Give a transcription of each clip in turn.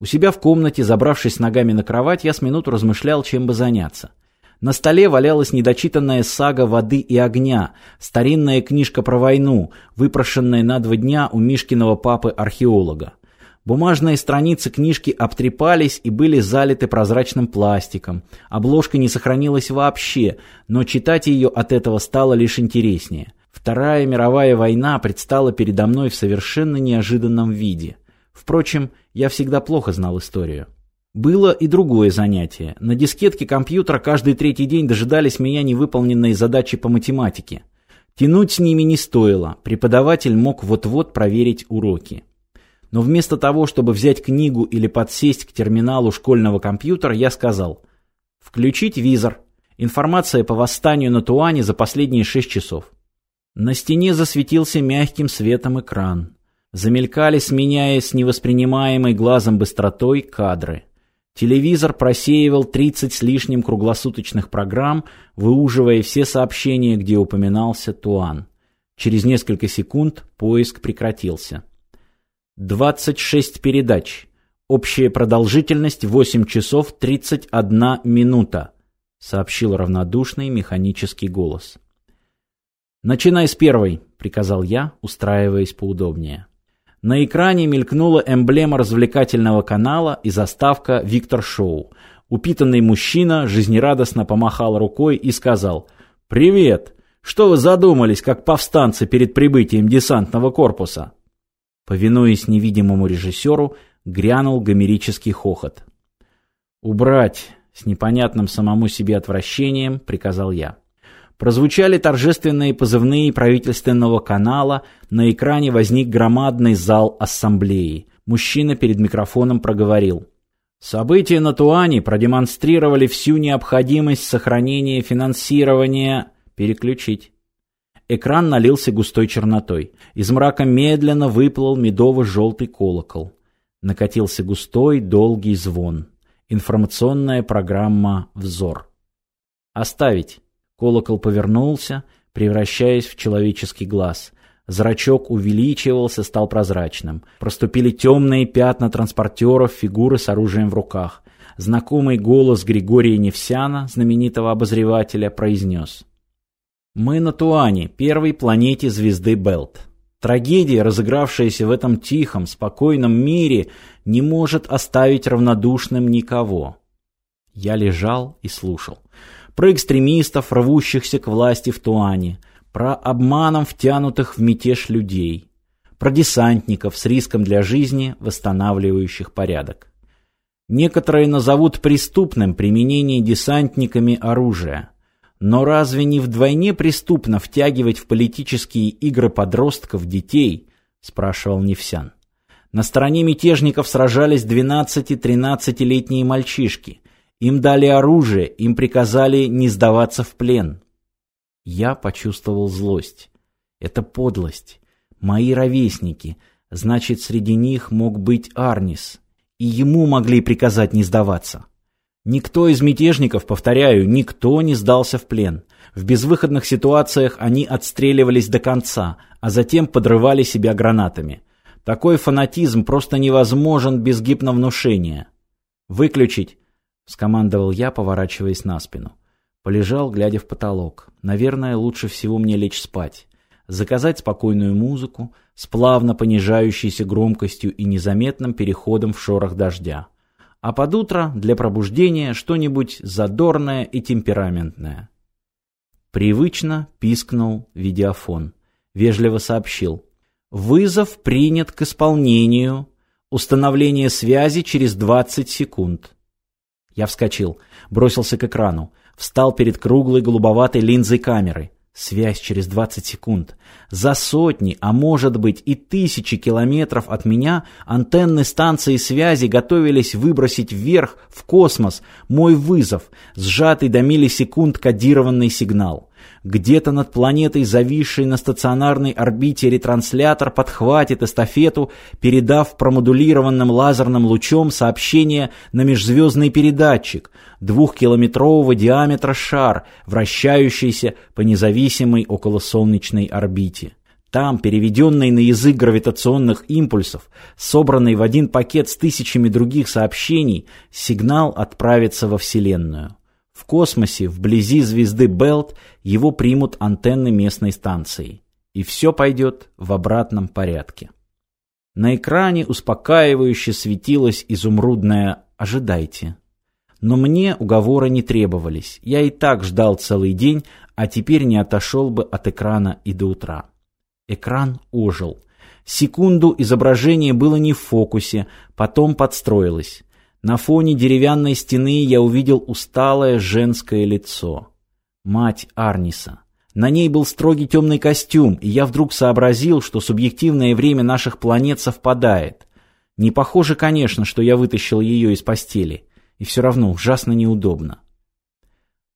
У себя в комнате, забравшись ногами на кровать, я с минуту размышлял, чем бы заняться. На столе валялась недочитанная сага «Воды и огня», старинная книжка про войну, выпрошенная на два дня у Мишкиного папы-археолога. Бумажные страницы книжки обтрепались и были залиты прозрачным пластиком. Обложка не сохранилась вообще, но читать ее от этого стало лишь интереснее. Вторая мировая война предстала передо мной в совершенно неожиданном виде – Впрочем, я всегда плохо знал историю. Было и другое занятие. На дискетке компьютера каждый третий день дожидались меня невыполненные задачи по математике. Тянуть с ними не стоило, преподаватель мог вот-вот проверить уроки. Но вместо того, чтобы взять книгу или подсесть к терминалу школьного компьютера, я сказал «Включить визор. Информация по восстанию на Туане за последние шесть часов». На стене засветился мягким светом экран замелькали, сменяясь невоспринимаемой глазом быстротой, кадры. Телевизор просеивал 30 с лишним круглосуточных программ, выуживая все сообщения, где упоминался Туан. Через несколько секунд поиск прекратился. 26 передач. Общая продолжительность восемь часов 31 минута, сообщил равнодушный механический голос. «Начинай с первой», — приказал я, устраиваясь поудобнее. На экране мелькнула эмблема развлекательного канала и заставка «Виктор Шоу». Упитанный мужчина жизнерадостно помахал рукой и сказал «Привет! Что вы задумались, как повстанцы перед прибытием десантного корпуса?» Повинуясь невидимому режиссеру, грянул гомерический хохот. «Убрать!» — с непонятным самому себе отвращением приказал я. Прозвучали торжественные позывные правительственного канала, на экране возник громадный зал ассамблеи. Мужчина перед микрофоном проговорил. События на Туане продемонстрировали всю необходимость сохранения финансирования... Переключить. Экран налился густой чернотой. Из мрака медленно выплыл медово-желтый колокол. Накатился густой, долгий звон. Информационная программа «Взор». «Оставить». Колокол повернулся, превращаясь в человеческий глаз. Зрачок увеличивался, стал прозрачным. Проступили темные пятна транспортеров, фигуры с оружием в руках. Знакомый голос Григория Невсяна, знаменитого обозревателя, произнес. «Мы на Туане, первой планете звезды Белт. Трагедия, разыгравшаяся в этом тихом, спокойном мире, не может оставить равнодушным никого». Я лежал и слушал про экстремистов, рвущихся к власти в Туане, про обманом втянутых в мятеж людей, про десантников с риском для жизни, восстанавливающих порядок. Некоторые назовут преступным применение десантниками оружия. Но разве не вдвойне преступно втягивать в политические игры подростков детей? спрашивал Невсян. На стороне мятежников сражались 12-13-летние мальчишки, им дали оружие, им приказали не сдаваться в плен. Я почувствовал злость. Это подлость. Мои ровесники. Значит, среди них мог быть Арнис. И ему могли приказать не сдаваться. Никто из мятежников, повторяю, никто не сдался в плен. В безвыходных ситуациях они отстреливались до конца, а затем подрывали себя гранатами. Такой фанатизм просто невозможен без гипновнушения. Выключить. — скомандовал я, поворачиваясь на спину. Полежал, глядя в потолок. Наверное, лучше всего мне лечь спать. Заказать спокойную музыку с плавно понижающейся громкостью и незаметным переходом в шорох дождя. А под утро для пробуждения что-нибудь задорное и темпераментное. Привычно пискнул видеофон. Вежливо сообщил. «Вызов принят к исполнению. Установление связи через 20 секунд». Я вскочил, бросился к экрану, встал перед круглой голубоватой линзой камеры. Связь через 20 секунд. За сотни, а может быть и тысячи километров от меня антенны станции связи готовились выбросить вверх, в космос, мой вызов, сжатый до миллисекунд кодированный сигнал. Где-то над планетой, зависший на стационарной орбите, ретранслятор подхватит эстафету, передав промодулированным лазерным лучом сообщение на межзвездный передатчик, двухкилометрового диаметра шар, вращающийся по независимой околосолнечной орбите. Там, переведенный на язык гравитационных импульсов, собранный в один пакет с тысячами других сообщений, сигнал отправится во Вселенную космосе, вблизи звезды Белт, его примут антенны местной станции. И все пойдет в обратном порядке. На экране успокаивающе светилось изумрудное «Ожидайте». Но мне уговоры не требовались. Я и так ждал целый день, а теперь не отошел бы от экрана и до утра. Экран ожил. Секунду изображение было не в фокусе, потом подстроилось. На фоне деревянной стены я увидел усталое женское лицо. Мать Арниса. На ней был строгий темный костюм, и я вдруг сообразил, что субъективное время наших планет совпадает. Не похоже, конечно, что я вытащил ее из постели. И все равно ужасно неудобно.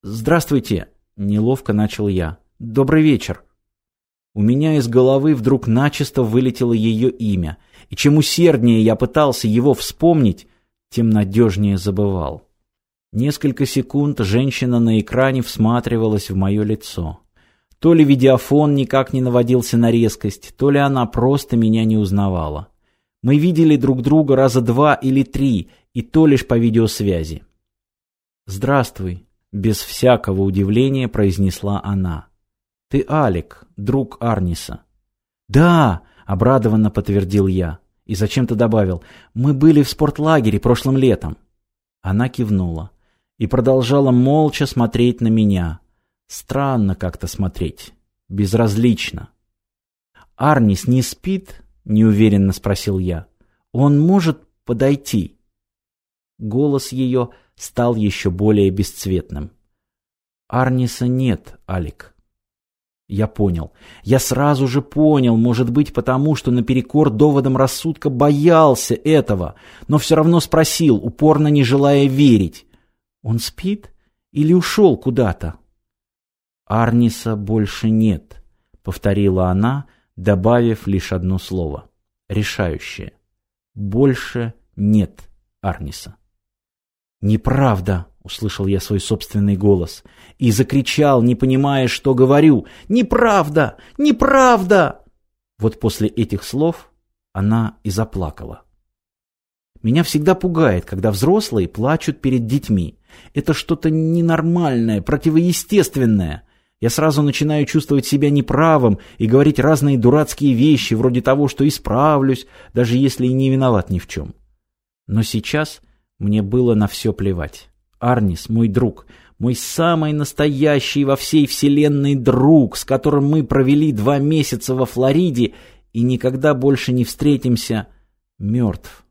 «Здравствуйте!» – неловко начал я. «Добрый вечер!» У меня из головы вдруг начисто вылетело ее имя, и чем усерднее я пытался его вспомнить, тем надежнее забывал. Несколько секунд женщина на экране всматривалась в мое лицо. То ли видеофон никак не наводился на резкость, то ли она просто меня не узнавала. Мы видели друг друга раза два или три, и то лишь по видеосвязи. «Здравствуй», — без всякого удивления произнесла она. «Ты Алик, друг Арниса». «Да», — обрадованно подтвердил я и зачем-то добавил «Мы были в спортлагере прошлым летом». Она кивнула и продолжала молча смотреть на меня. Странно как-то смотреть. Безразлично. «Арнис не спит?» – неуверенно спросил я. «Он может подойти?» Голос ее стал еще более бесцветным. «Арниса нет, Алик». Я понял. Я сразу же понял, может быть, потому что наперекор доводам рассудка боялся этого, но все равно спросил, упорно не желая верить. Он спит или ушел куда-то? Арниса больше нет, повторила она, добавив лишь одно слово. Решающее. Больше нет Арниса. Неправда, услышал я свой собственный голос и закричал, не понимая, что говорю. «Неправда! Неправда!» Вот после этих слов она и заплакала. Меня всегда пугает, когда взрослые плачут перед детьми. Это что-то ненормальное, противоестественное. Я сразу начинаю чувствовать себя неправым и говорить разные дурацкие вещи, вроде того, что исправлюсь, даже если и не виноват ни в чем. Но сейчас мне было на все плевать. Арнис, мой друг, мой самый настоящий во всей вселенной друг, с которым мы провели два месяца во Флориде и никогда больше не встретимся, мертв,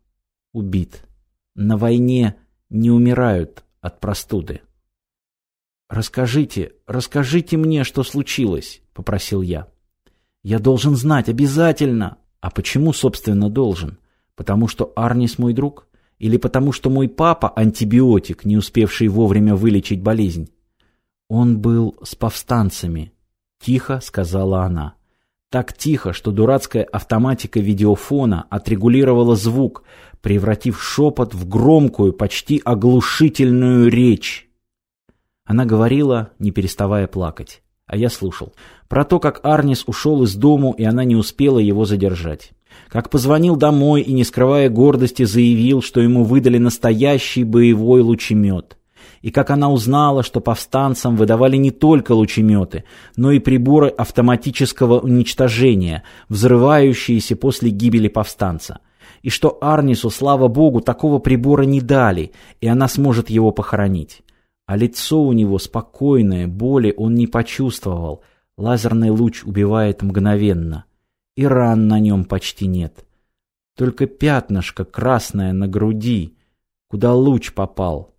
убит. На войне не умирают от простуды. «Расскажите, расскажите мне, что случилось», — попросил я. «Я должен знать, обязательно!» «А почему, собственно, должен? Потому что Арнис мой друг?» или потому, что мой папа антибиотик, не успевший вовремя вылечить болезнь. Он был с повстанцами, тихо сказала она. Так тихо, что дурацкая автоматика видеофона отрегулировала звук, превратив шепот в громкую, почти оглушительную речь. Она говорила, не переставая плакать а я слушал. Про то, как Арнис ушел из дому, и она не успела его задержать. Как позвонил домой и, не скрывая гордости, заявил, что ему выдали настоящий боевой лучемет. И как она узнала, что повстанцам выдавали не только лучеметы, но и приборы автоматического уничтожения, взрывающиеся после гибели повстанца. И что Арнису, слава богу, такого прибора не дали, и она сможет его похоронить а лицо у него спокойное, боли он не почувствовал, лазерный луч убивает мгновенно, и ран на нем почти нет. Только пятнышко красное на груди, куда луч попал,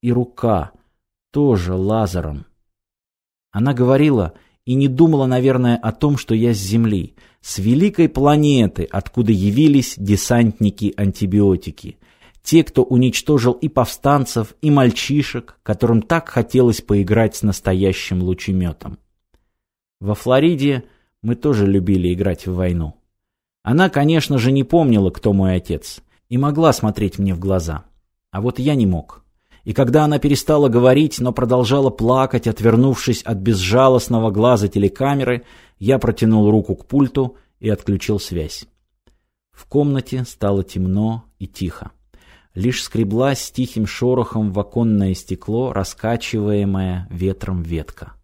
и рука, тоже лазером. Она говорила и не думала, наверное, о том, что я с Земли, с великой планеты, откуда явились десантники-антибиотики те, кто уничтожил и повстанцев, и мальчишек, которым так хотелось поиграть с настоящим лучеметом. Во Флориде мы тоже любили играть в войну. Она, конечно же, не помнила, кто мой отец, и могла смотреть мне в глаза. А вот я не мог. И когда она перестала говорить, но продолжала плакать, отвернувшись от безжалостного глаза телекамеры, я протянул руку к пульту и отключил связь. В комнате стало темно и тихо лишь скреблась тихим шорохом в оконное стекло раскачиваемая ветром ветка.